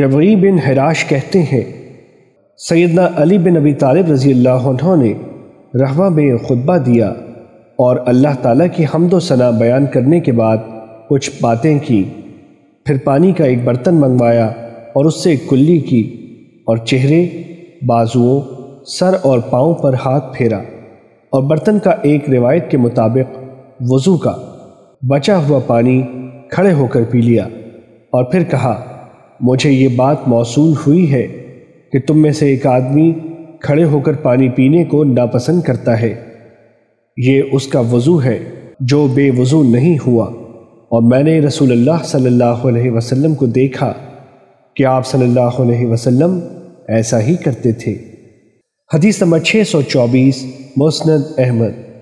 ربعی بن حراش کہتے ہیں، سیدنا علی بن ابی طالب رضی اللہ عنہ نے رحمہ میں خطبہ دیا اور اللہ تعالیٰ کی حمد و ثناء بیان کرنے کے بعد کچھ باتیں کی۔ پھر پانی کا ایک برتن منگوایا اور اس سے ایک کلی کی اور چہرے، بازوؤں، سر اور پاؤں پر ہاتھ پھیرا اور برتن کا ایک روایت کے مطابق وضو کا۔ بچا ہوا پانی کھڑے ہو کر پی لیا اور پھر کہا مجھے یہ بات موصول ہوئی ہے کہ تم میں سے ایک آدمی کھڑے ہو کر پانی پینے کو ناپسند کرتا ہے۔ یہ اس کا وضو ہے جو بے وضو نہیں ہوا۔ اور میں نے رسول اللہ صلی اللہ علیہ وسلم کو دیکھا کہ آپ صلی اللہ علیہ وسلم ایسا ہی کرتے تھے۔ حدیث نمبر 624 مسند احمد۔